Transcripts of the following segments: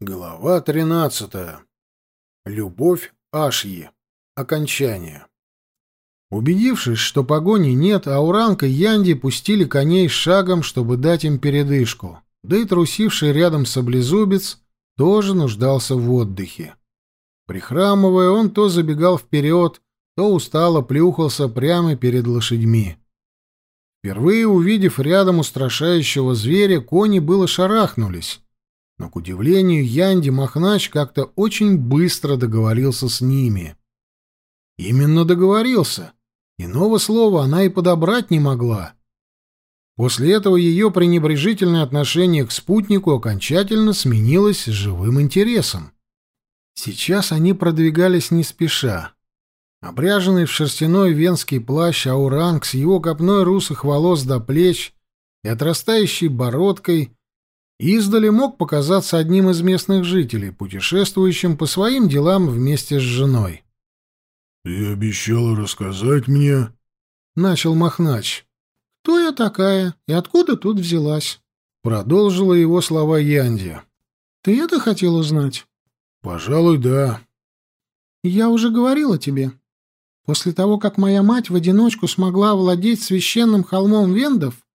Глава 13. Любовь Ашьи. Окончание. Убедившись, что погони нет, Ауранг и Янди пустили коней шагом, чтобы дать им передышку. Да и трусивший рядом саблезубец тоже нуждался в отдыхе. Прихрамывая, он то забегал вперед, то устало плюхался прямо перед лошадьми. Впервые увидев рядом устрашающего зверя, кони было шарахнулись но, к удивлению, Янди Махнач как-то очень быстро договорился с ними. Именно договорился. Иного слова она и подобрать не могла. После этого ее пренебрежительное отношение к спутнику окончательно сменилось живым интересом. Сейчас они продвигались не спеша. Обряженный в шерстяной венский плащ Ауранг с его копной русых волос до плеч и отрастающей бородкой издали мог показаться одним из местных жителей, путешествующим по своим делам вместе с женой. «Ты обещала рассказать мне...» — начал Махнач. «Кто я такая и откуда тут взялась?» — продолжила его слова Янди. «Ты это хотел узнать?» «Пожалуй, да». «Я уже говорила тебе. После того, как моя мать в одиночку смогла владеть священным холмом Вендов,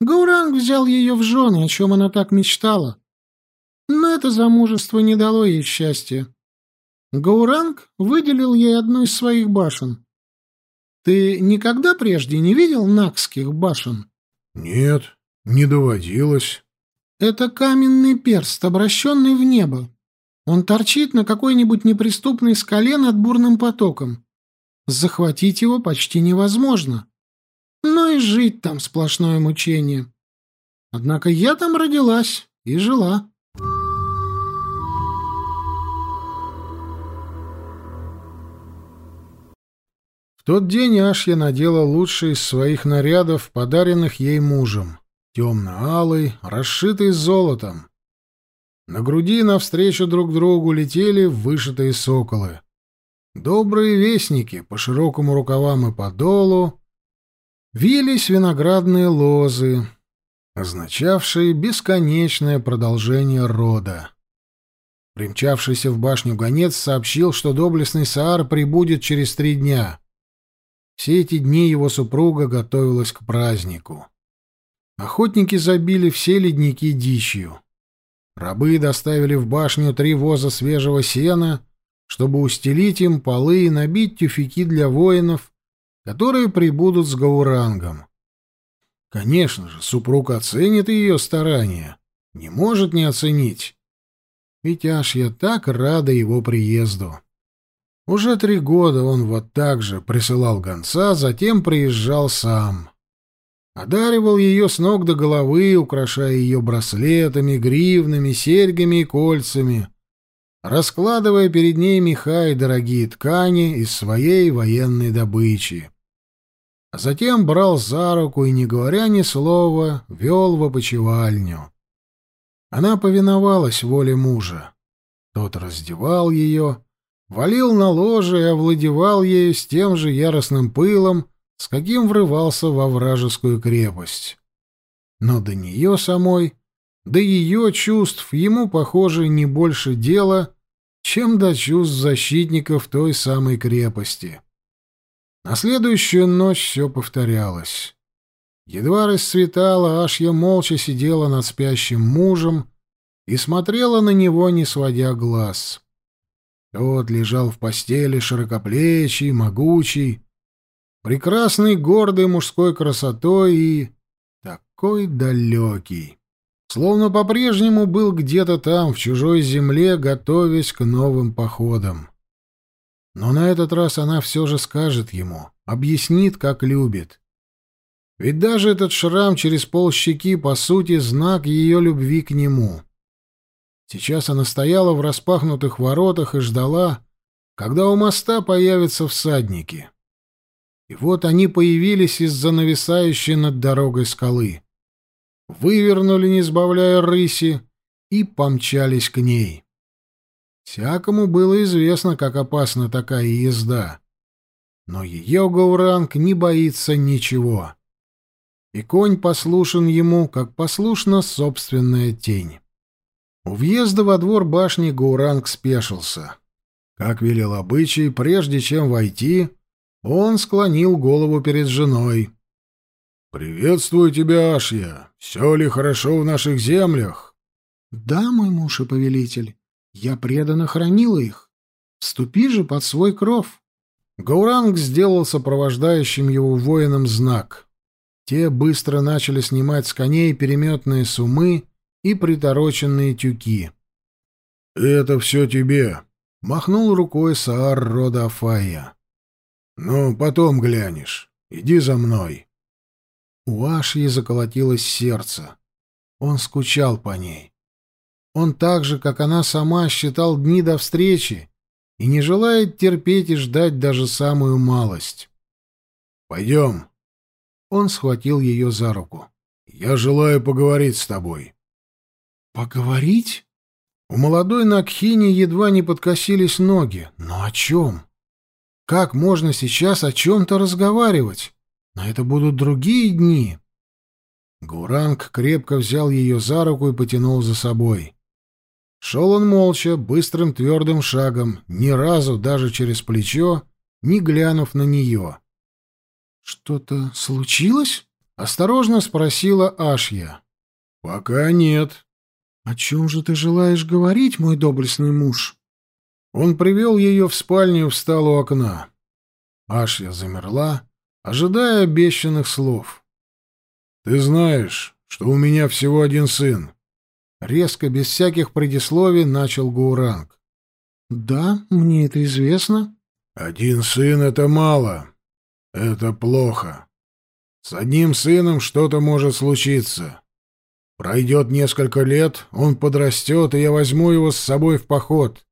Гауранг взял ее в жены, о чем она так мечтала. Но это замужество не дало ей счастья. Гауранг выделил ей одну из своих башен. Ты никогда прежде не видел накских башен? Нет, не доводилось. Это каменный перст, обращенный в небо. Он торчит на какой-нибудь неприступной скале над бурным потоком. Захватить его почти невозможно но и жить там сплошное мучение. Однако я там родилась и жила. В тот день Ашья надела лучший из своих нарядов, подаренных ей мужем, темно-алый, расшитый золотом. На груди навстречу друг другу летели вышитые соколы. Добрые вестники по широкому рукавам и подолу вились виноградные лозы, означавшие бесконечное продолжение рода. Примчавшийся в башню гонец сообщил, что доблестный Саар прибудет через три дня. Все эти дни его супруга готовилась к празднику. Охотники забили все ледники дичью. Рабы доставили в башню три воза свежего сена, чтобы устелить им полы и набить тюфяки для воинов, которые прибудут с Гаурангом. Конечно же, супруг оценит ее старания, не может не оценить. Ведь аж я так рада его приезду. Уже три года он вот так же присылал гонца, затем приезжал сам. Одаривал ее с ног до головы, украшая ее браслетами, гривнами, серьгами и кольцами, раскладывая перед ней меха и дорогие ткани из своей военной добычи а затем брал за руку и, не говоря ни слова, вел в опочивальню. Она повиновалась воле мужа. Тот раздевал ее, валил на ложе и овладевал ею с тем же яростным пылом, с каким врывался во вражескую крепость. Но до нее самой, до ее чувств ему, похоже, не больше дела, чем до чувств защитников той самой крепости. На следующую ночь все повторялось. Едва расцветало, аж я молча сидела над спящим мужем и смотрела на него, не сводя глаз. Тот лежал в постели широкоплечий, могучий, прекрасный, гордой мужской красотой и такой далекий. Словно по-прежнему был где-то там, в чужой земле, готовясь к новым походам. Но на этот раз она все же скажет ему, объяснит, как любит. Ведь даже этот шрам через полщеки, по сути, знак ее любви к нему. Сейчас она стояла в распахнутых воротах и ждала, когда у моста появятся всадники. И вот они появились из-за нависающей над дорогой скалы. Вывернули, не сбавляя рыси, и помчались к ней. Всякому было известно, как опасна такая езда. Но ее Гауранг не боится ничего. И конь послушен ему, как послушна собственная тень. У въезда во двор башни Гауранг спешился. Как велел обычай, прежде чем войти, он склонил голову перед женой. «Приветствую тебя, Ашья. Все ли хорошо в наших землях?» «Да, мой муж и повелитель, я преданно хранила их. Вступи же под свой кров». Гауранг сделал сопровождающим его воинам знак. Те быстро начали снимать с коней переметные сумы и притороченные тюки. «Это все тебе», — махнул рукой Саар рода Афая. «Ну, потом глянешь. Иди за мной». У Ашьи заколотилось сердце. Он скучал по ней. Он так же, как она сама, считал дни до встречи и не желает терпеть и ждать даже самую малость. «Пойдем». Он схватил ее за руку. «Я желаю поговорить с тобой». «Поговорить?» У молодой Накхини едва не подкосились ноги. Но о чем? Как можно сейчас о чем-то разговаривать? Но это будут другие дни. Гуранг крепко взял ее за руку и потянул за собой. Шел он молча, быстрым твердым шагом, ни разу даже через плечо, не глянув на нее. «Что-то случилось?» — осторожно спросила Ашья. «Пока нет». «О чем же ты желаешь говорить, мой доблестный муж?» Он привел ее в спальню и встал у окна. Ашья замерла, ожидая обещанных слов. «Ты знаешь, что у меня всего один сын». Резко, без всяких предисловий, начал Гауранг. «Да, мне это известно». «Один сын — это мало. Это плохо. С одним сыном что-то может случиться. Пройдет несколько лет, он подрастет, и я возьму его с собой в поход.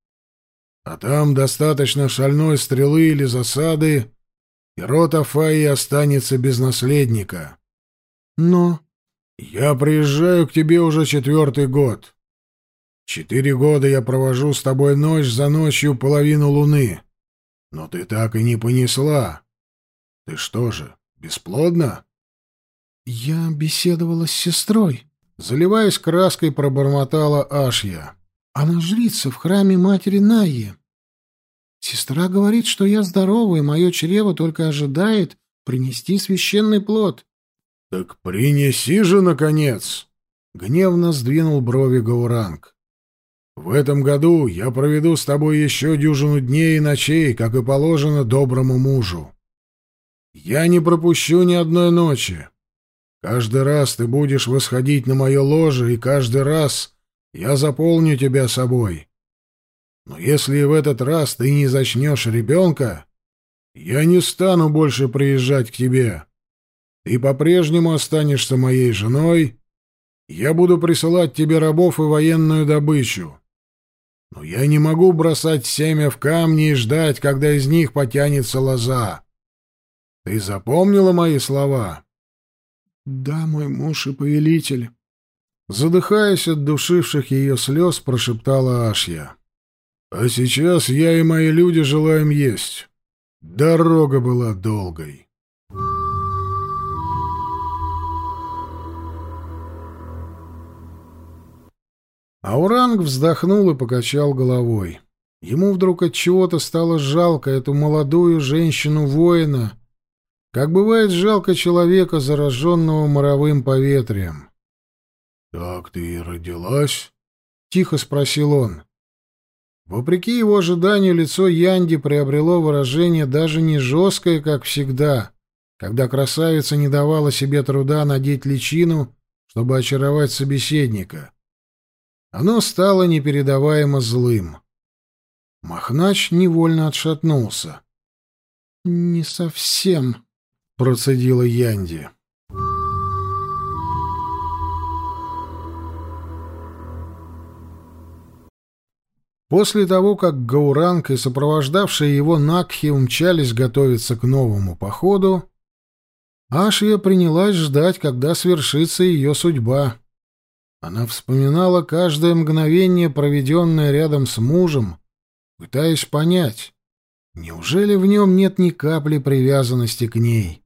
А там достаточно шальной стрелы или засады, и род Афаи останется без наследника. Но я приезжаю к тебе уже четвертый год. Четыре года я провожу с тобой ночь за ночью половину луны. Но ты так и не понесла. Ты что же, бесплодна? Я беседовала с сестрой. Заливаясь краской, пробормотала Ашья. Она жрица в храме матери Найи. Сестра говорит, что я здорова, и мое чрево только ожидает принести священный плод. — Так принеси же, наконец! — гневно сдвинул брови Гауранг. — В этом году я проведу с тобой еще дюжину дней и ночей, как и положено доброму мужу. Я не пропущу ни одной ночи. Каждый раз ты будешь восходить на мое ложе, и каждый раз я заполню тебя собой. Но если в этот раз ты не зачнешь ребенка, я не стану больше приезжать к тебе. Ты по-прежнему останешься моей женой, я буду присылать тебе рабов и военную добычу. Но я не могу бросать семя в камни и ждать, когда из них потянется лоза. Ты запомнила мои слова? — Да, мой муж и повелитель. Задыхаясь от душивших ее слез, прошептала Ашья. А сейчас я и мои люди желаем есть. Дорога была долгой. Ауранг вздохнул и покачал головой. Ему вдруг от чего-то стало жалко эту молодую женщину-воина, как бывает жалко человека, зараженного моровым поветрием. — Так ты и родилась? — тихо спросил он. Вопреки его ожиданию, лицо Янди приобрело выражение даже не жесткое, как всегда, когда красавица не давала себе труда надеть личину, чтобы очаровать собеседника. Оно стало непередаваемо злым. Махнач невольно отшатнулся. «Не совсем», — процедила Янди. После того, как Гауранг и сопровождавшие его Накхи умчались готовиться к новому походу, Ашия принялась ждать, когда свершится ее судьба. Она вспоминала каждое мгновение, проведенное рядом с мужем, пытаясь понять, неужели в нем нет ни капли привязанности к ней.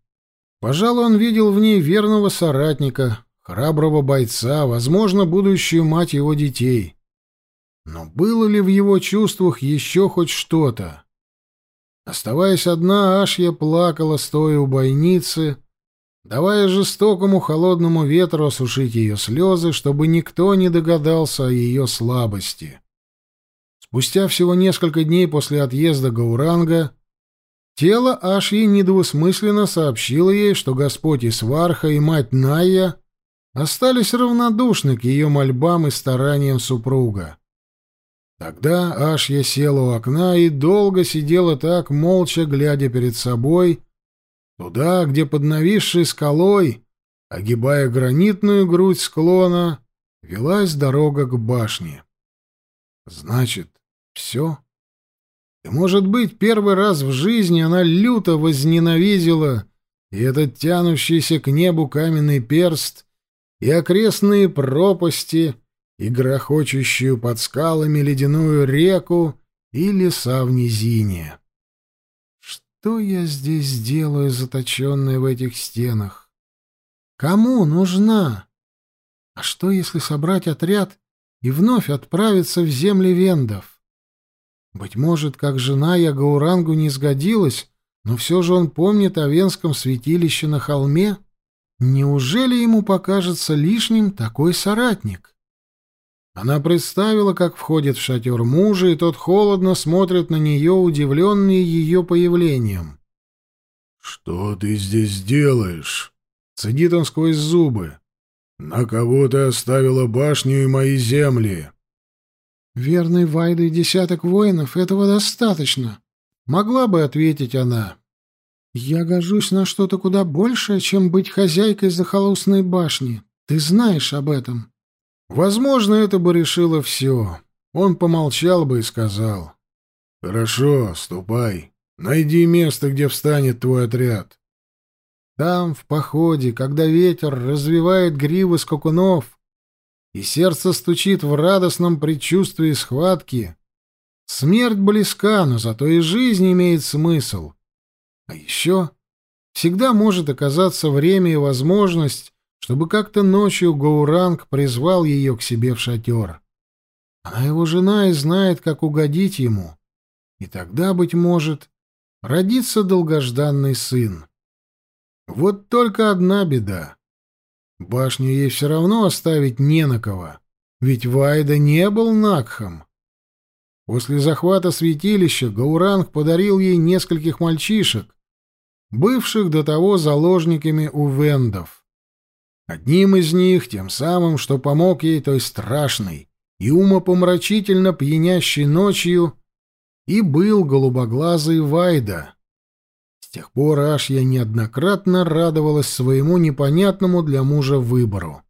Пожалуй, он видел в ней верного соратника, храброго бойца, возможно, будущую мать его детей — Но было ли в его чувствах еще хоть что-то? Оставаясь одна, Ашья плакала, стоя у бойницы, давая жестокому холодному ветру осушить ее слезы, чтобы никто не догадался о ее слабости. Спустя всего несколько дней после отъезда Гауранга тело Ашьи недвусмысленно сообщило ей, что Господь Исварха и мать Найя остались равнодушны к ее мольбам и стараниям супруга. Тогда Ашья села у окна и долго сидела так, молча глядя перед собой, туда, где под нависшей скалой, огибая гранитную грудь склона, велась дорога к башне. Значит, все? И, может быть, первый раз в жизни она люто возненавидела и этот тянущийся к небу каменный перст, и окрестные пропасти, и грохочущую под скалами ледяную реку, и леса в низине. Что я здесь делаю, заточенная в этих стенах? Кому нужна? А что, если собрать отряд и вновь отправиться в земли вендов? Быть может, как жена я Гаурангу не сгодилась, но все же он помнит о венском святилище на холме — Неужели ему покажется лишним такой соратник? Она представила, как входит в шатер мужа, и тот холодно смотрит на нее, удивленный ее появлением. «Что ты здесь делаешь?» — цедит он сквозь зубы. «На кого ты оставила башню и мои земли?» «Верный Вайда и десяток воинов — этого достаточно», — могла бы ответить она. «Я гожусь на что-то куда большее, чем быть хозяйкой захолустной башни. Ты знаешь об этом». Возможно, это бы решило все. Он помолчал бы и сказал. «Хорошо, ступай. Найди место, где встанет твой отряд». Там, в походе, когда ветер развивает гривы скакунов, и сердце стучит в радостном предчувствии схватки, смерть близка, но зато и жизнь имеет смысл — а еще всегда может оказаться время и возможность, чтобы как-то ночью Гоуранг призвал ее к себе в шатер. Она его жена и знает, как угодить ему. И тогда, быть может, родится долгожданный сын. Вот только одна беда. Башню ей все равно оставить не на кого, ведь Вайда не был Накхом. После захвата святилища Гауранг подарил ей нескольких мальчишек, бывших до того заложниками у вендов. Одним из них, тем самым, что помог ей той страшной и умопомрачительно пьянящей ночью, и был голубоглазый Вайда. С тех пор аж я неоднократно радовалась своему непонятному для мужа выбору.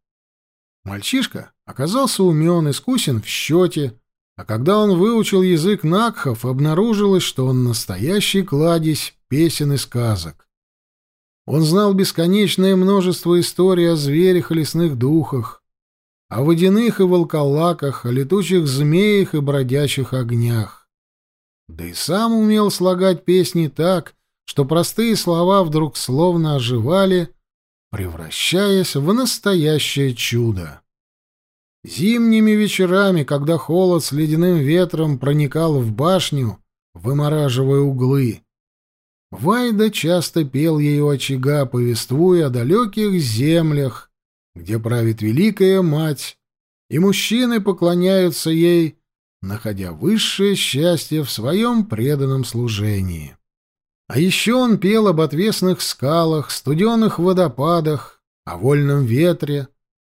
Мальчишка оказался умен, искусен в счете, а когда он выучил язык Накхов, обнаружилось, что он настоящий кладезь песен и сказок. Он знал бесконечное множество историй о зверях и лесных духах, о водяных и волколаках, о летучих змеях и бродячих огнях. Да и сам умел слагать песни так, что простые слова вдруг словно оживали, превращаясь в настоящее чудо. Зимними вечерами, когда холод с ледяным ветром проникал в башню, вымораживая углы, Вайда часто пел ее очага, повествуя о далеких землях, где правит Великая Мать, и мужчины поклоняются ей, находя высшее счастье в своем преданном служении. А еще он пел об отвесных скалах, студенных водопадах, о вольном ветре,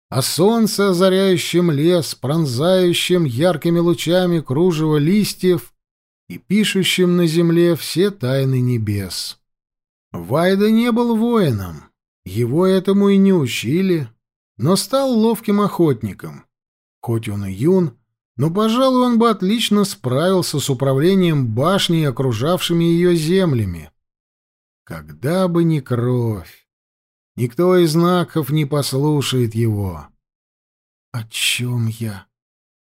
о солнце, озаряющем лес, пронзающем яркими лучами кружево листьев и пишущим на земле все тайны небес. Вайда не был воином, его этому и не учили, но стал ловким охотником. Хоть он и юн, но, пожалуй, он бы отлично справился с управлением башней и окружавшими ее землями. Когда бы не кровь, никто из знаков не послушает его. О чем я?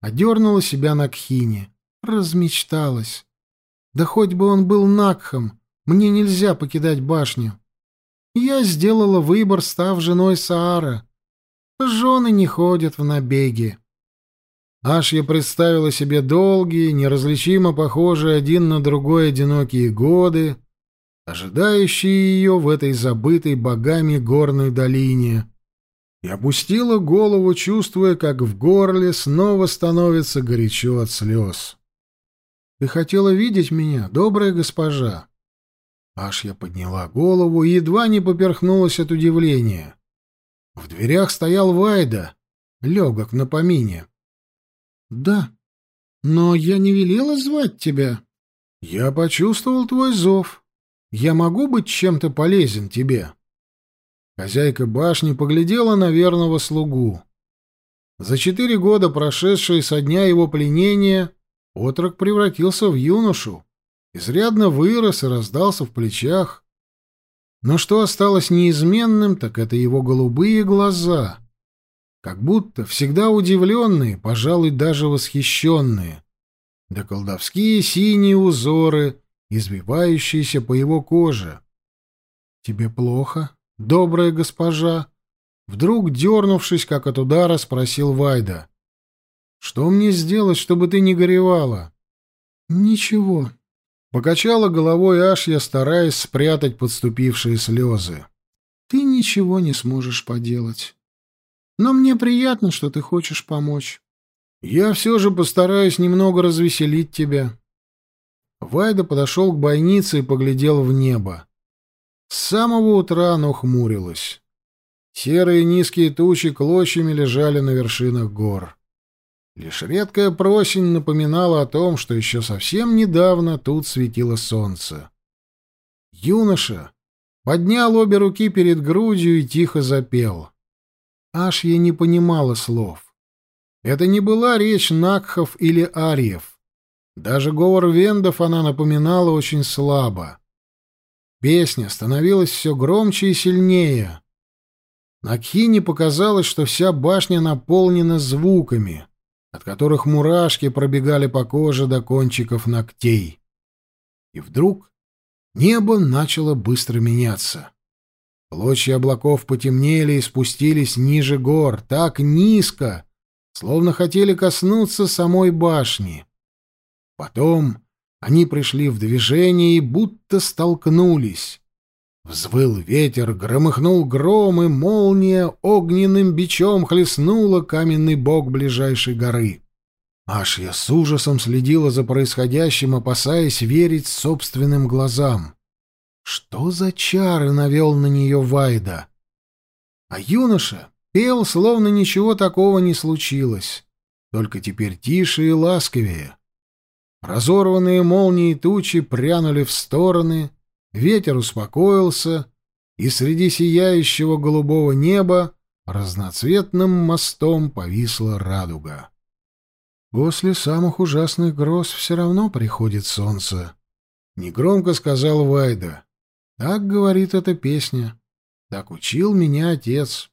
Одернула себя на кхине, размечталась. Да хоть бы он был Накхом, мне нельзя покидать башню. Я сделала выбор, став женой Саара. Жены не ходят в набеги. Ашья представила себе долгие, неразличимо похожие один на другой одинокие годы, ожидающие ее в этой забытой богами горной долине, и опустила голову, чувствуя, как в горле снова становится горячо от слез. «Ты хотела видеть меня, добрая госпожа?» Ашья подняла голову и едва не поперхнулась от удивления. В дверях стоял Вайда, легок на помине. «Да, но я не велела звать тебя». «Я почувствовал твой зов. Я могу быть чем-то полезен тебе?» Хозяйка башни поглядела на верного слугу. За четыре года, прошедшие со дня его пленения, отрок превратился в юношу, изрядно вырос и раздался в плечах. Но что осталось неизменным, так это его голубые глаза — как будто всегда удивленные, пожалуй, даже восхищенные, да колдовские синие узоры, извивающиеся по его коже. «Тебе плохо, добрая госпожа?» Вдруг, дернувшись, как от удара, спросил Вайда. «Что мне сделать, чтобы ты не горевала?» «Ничего», — покачала головой Ашья, стараясь спрятать подступившие слезы. «Ты ничего не сможешь поделать. Но мне приятно, что ты хочешь помочь. Я все же постараюсь немного развеселить тебя. Вайда подошел к бойнице и поглядел в небо. С самого утра оно хмурилось. Серые низкие тучи клочьями лежали на вершинах гор. Лишь редкая просень напоминала о том, что еще совсем недавно тут светило солнце. Юноша поднял обе руки перед грудью и тихо запел. Аж я не понимала слов. Это не была речь Накхов или Ариев. Даже говор вендов она напоминала очень слабо. Песня становилась все громче и сильнее. Накхине показалось, что вся башня наполнена звуками, от которых мурашки пробегали по коже до кончиков ногтей. И вдруг небо начало быстро меняться. Клочья облаков потемнели и спустились ниже гор, так низко, словно хотели коснуться самой башни. Потом они пришли в движение и будто столкнулись. Взвыл ветер, громыхнул гром, и молния огненным бичом хлестнула каменный бок ближайшей горы. Аж я с ужасом следила за происходящим, опасаясь верить собственным глазам. Что за чары навел на нее Вайда? А юноша пел, словно ничего такого не случилось, только теперь тише и ласковее. Разорванные молнии тучи прянули в стороны, ветер успокоился, и среди сияющего голубого неба разноцветным мостом повисла радуга. После самых ужасных гроз все равно приходит солнце. Негромко сказал Вайда. Так говорит эта песня. Так учил меня отец.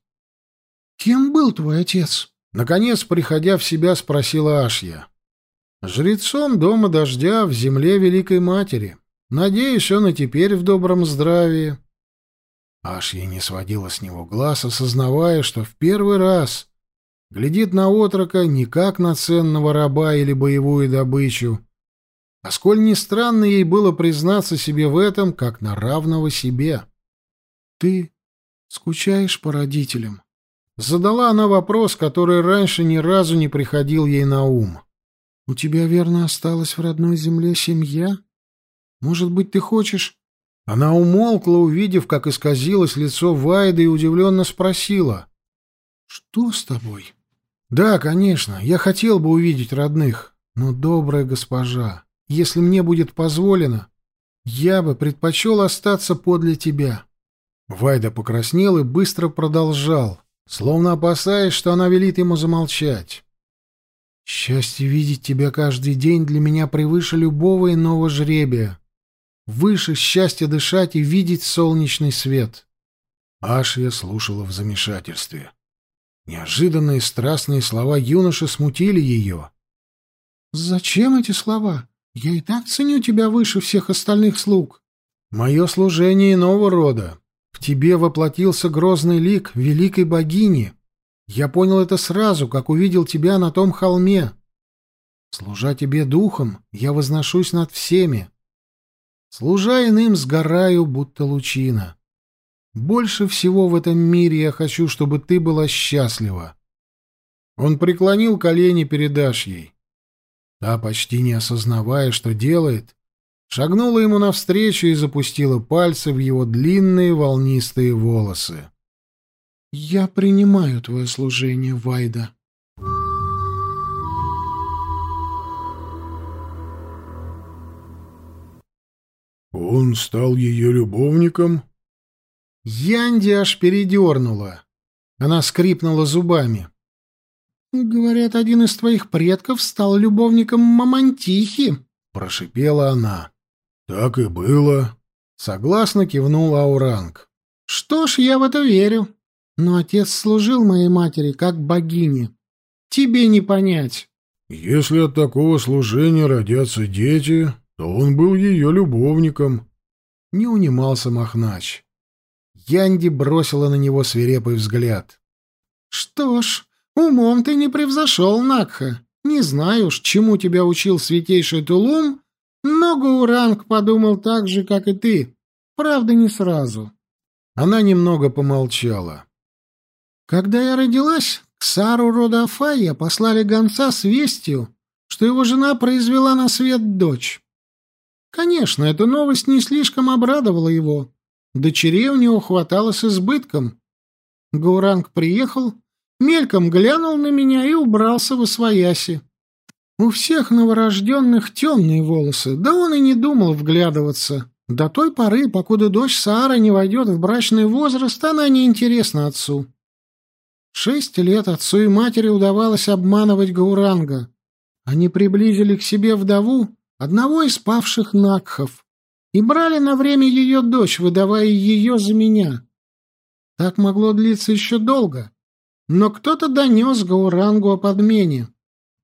Кем был твой отец? Наконец, приходя в себя, спросила Ашья. Жрецом дома дождя в земле Великой Матери. Надеюсь, он и теперь в добром здравии. Ашья не сводила с него глаз, осознавая, что в первый раз глядит на отрока не как на ценного раба или боевую добычу, а сколь ни странно ей было признаться себе в этом, как на равного себе. «Ты скучаешь по родителям?» Задала она вопрос, который раньше ни разу не приходил ей на ум. «У тебя, верно, осталась в родной земле семья? Может быть, ты хочешь...» Она умолкла, увидев, как исказилось лицо Вайды, и удивленно спросила. «Что с тобой?» «Да, конечно, я хотел бы увидеть родных, но, добрая госпожа, если мне будет позволено, я бы предпочел остаться подле тебя». Вайда покраснел и быстро продолжал, словно опасаясь, что она велит ему замолчать. «Счастье видеть тебя каждый день для меня превыше любого иного жребия. Выше счастья дышать и видеть солнечный свет». Аж я слушала в замешательстве. Неожиданные страстные слова юноши смутили ее. «Зачем эти слова? Я и так ценю тебя выше всех остальных слуг. Мое служение иного рода. В тебе воплотился грозный лик великой богини. Я понял это сразу, как увидел тебя на том холме. Служа тебе духом, я возношусь над всеми. Служа иным, сгораю, будто лучина. Больше всего в этом мире я хочу, чтобы ты была счастлива. Он преклонил колени перед Ашьей. Та, почти не осознавая, что делает, шагнула ему навстречу и запустила пальцы в его длинные волнистые волосы. «Я принимаю твое служение, Вайда», Он стал ее любовником? Янди аж передернула. Она скрипнула зубами. «Говорят, один из твоих предков стал любовником Мамантихи», — прошипела она. «Так и было», — согласно кивнул Ауранг. «Что ж, я в это верю. Но отец служил моей матери как богине. Тебе не понять». «Если от такого служения родятся дети, то он был ее любовником. Не унимался Махнач. Янди бросила на него свирепый взгляд. «Что ж, умом ты не превзошел, Накха. Не знаю уж, чему тебя учил святейший Тулум, но Гауранг подумал так же, как и ты. Правда, не сразу». Она немного помолчала. «Когда я родилась, к Сару рода Афайя послали гонца с вестью, что его жена произвела на свет дочь. Конечно, эта новость не слишком обрадовала его. Дочерей у него хватало с избытком. Гауранг приехал, мельком глянул на меня и убрался в освояси. У всех новорожденных темные волосы, да он и не думал вглядываться. До той поры, покуда дочь Саара не войдет в брачный возраст, она не интересна отцу. Шесть лет отцу и матери удавалось обманывать Гауранга. Они приблизили к себе вдову, одного из павших Накхов, и брали на время ее дочь, выдавая ее за меня. Так могло длиться еще долго, но кто-то донес Гаурангу о подмене.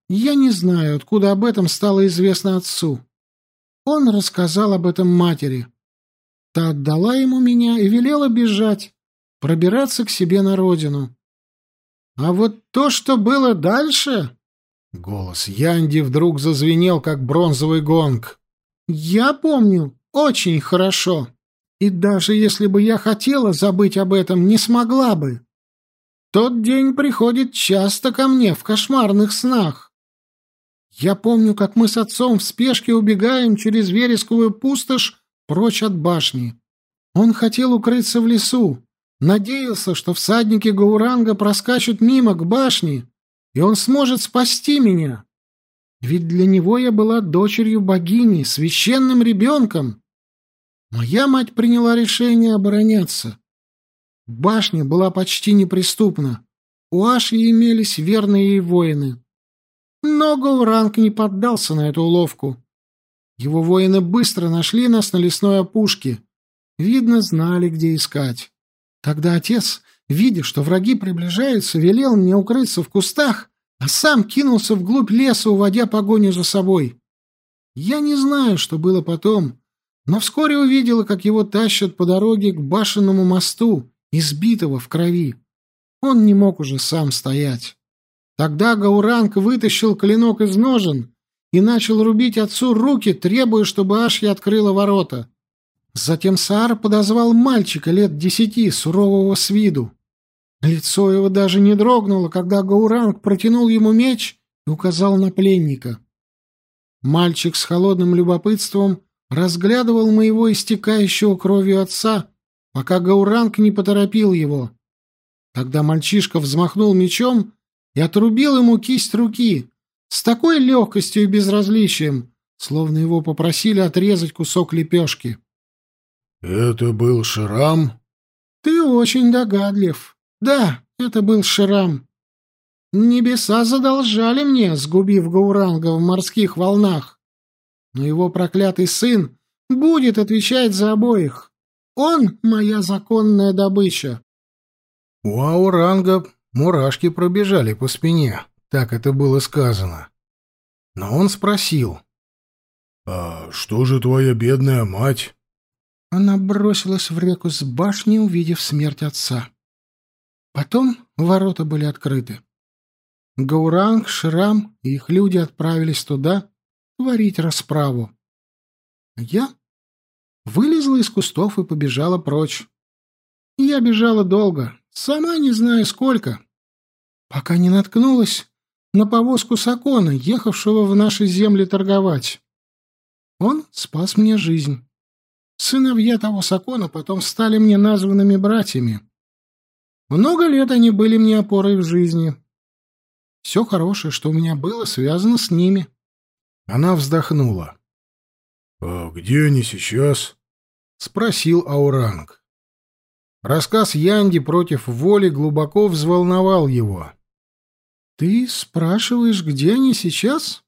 Я не знаю, откуда об этом стало известно отцу. Он рассказал об этом матери. Та отдала ему меня и велела бежать, пробираться к себе на родину. А вот то, что было дальше... Голос Янди вдруг зазвенел, как бронзовый гонг. «Я помню очень хорошо. И даже если бы я хотела забыть об этом, не смогла бы. Тот день приходит часто ко мне в кошмарных снах. Я помню, как мы с отцом в спешке убегаем через вересковую пустошь прочь от башни. Он хотел укрыться в лесу, надеялся, что всадники Гауранга проскачут мимо к башне, и он сможет спасти меня. Ведь для него я была дочерью богини, священным ребенком. Моя мать приняла решение обороняться. Башня была почти неприступна. У Аши имелись верные ей воины. Но Гауранг не поддался на эту уловку. Его воины быстро нашли нас на лесной опушке. Видно, знали, где искать. Тогда отец видя, что враги приближаются, велел мне укрыться в кустах, а сам кинулся вглубь леса, уводя погоню за собой. Я не знаю, что было потом, но вскоре увидела, как его тащат по дороге к башенному мосту, избитого в крови. Он не мог уже сам стоять. Тогда Гауранг вытащил клинок из ножен и начал рубить отцу руки, требуя, чтобы Ашья открыла ворота. Затем Саар подозвал мальчика лет десяти, сурового с виду. Лицо его даже не дрогнуло, когда Гауранг протянул ему меч и указал на пленника. Мальчик с холодным любопытством разглядывал моего истекающего кровью отца, пока Гауранг не поторопил его. Тогда мальчишка взмахнул мечом и отрубил ему кисть руки с такой легкостью и безразличием, словно его попросили отрезать кусок лепешки. — Это был Шрам? — Ты очень догадлив. Да, это был Шрам. Небеса задолжали мне, сгубив Гауранга в морских волнах. Но его проклятый сын будет отвечать за обоих. Он — моя законная добыча. У Ауранга мурашки пробежали по спине, так это было сказано. Но он спросил. — А что же твоя бедная мать? Она бросилась в реку с башни, увидев смерть отца. Потом ворота были открыты. Гауранг, Шрам и их люди отправились туда творить расправу. Я вылезла из кустов и побежала прочь. Я бежала долго, сама не знаю сколько, пока не наткнулась на повозку Сакона, ехавшего в наши земли торговать. Он спас мне жизнь. Сыновья того Сакона потом стали мне названными братьями. Много лет они были мне опорой в жизни. Все хорошее, что у меня было, связано с ними. Она вздохнула. — А где они сейчас? — спросил Ауранг. Рассказ Янди против воли глубоко взволновал его. «Ты спрашиваешь, где они сейчас?»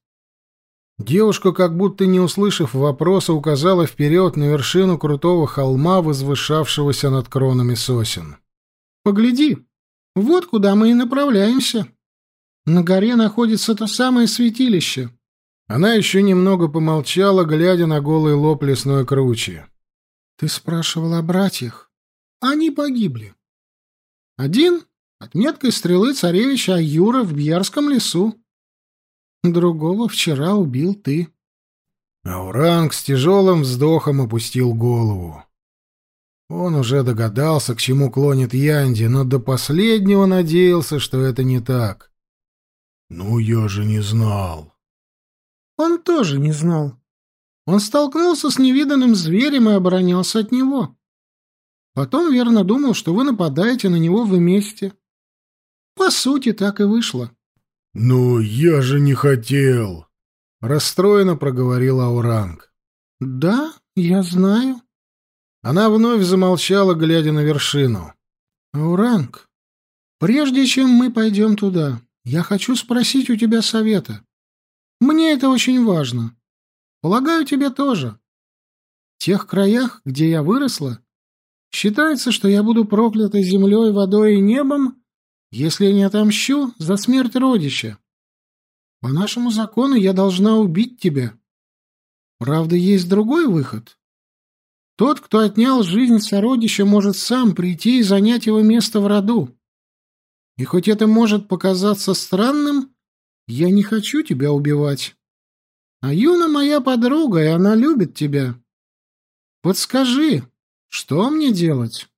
Девушка, как будто не услышав вопроса, указала вперед на вершину крутого холма, возвышавшегося над кронами сосен. «Погляди, вот куда мы и направляемся. На горе находится то самое святилище». Она еще немного помолчала, глядя на голый лоб лесной кручи. «Ты спрашивал о братьях. Они погибли. Один от меткой стрелы царевича Аюра в Бьярском лесу. Другого вчера убил ты. Ауранг с тяжелым вздохом опустил голову. Он уже догадался, к чему клонит Янди, но до последнего надеялся, что это не так. «Ну, я же не знал». Он тоже не знал. Он столкнулся с невиданным зверем и оборонялся от него. Потом верно думал, что вы нападаете на него вместе. По сути, так и вышло. «Но я же не хотел!» — расстроенно проговорил Ауранг. «Да, я знаю». Она вновь замолчала, глядя на вершину. «Ауранг, прежде чем мы пойдем туда, я хочу спросить у тебя совета. Мне это очень важно. Полагаю, тебе тоже. В тех краях, где я выросла, считается, что я буду проклята землей, водой и небом если не отомщу за смерть родича. По нашему закону я должна убить тебя. Правда, есть другой выход. Тот, кто отнял жизнь сородича, может сам прийти и занять его место в роду. И хоть это может показаться странным, я не хочу тебя убивать. А Юна моя подруга, и она любит тебя. Подскажи, что мне делать?»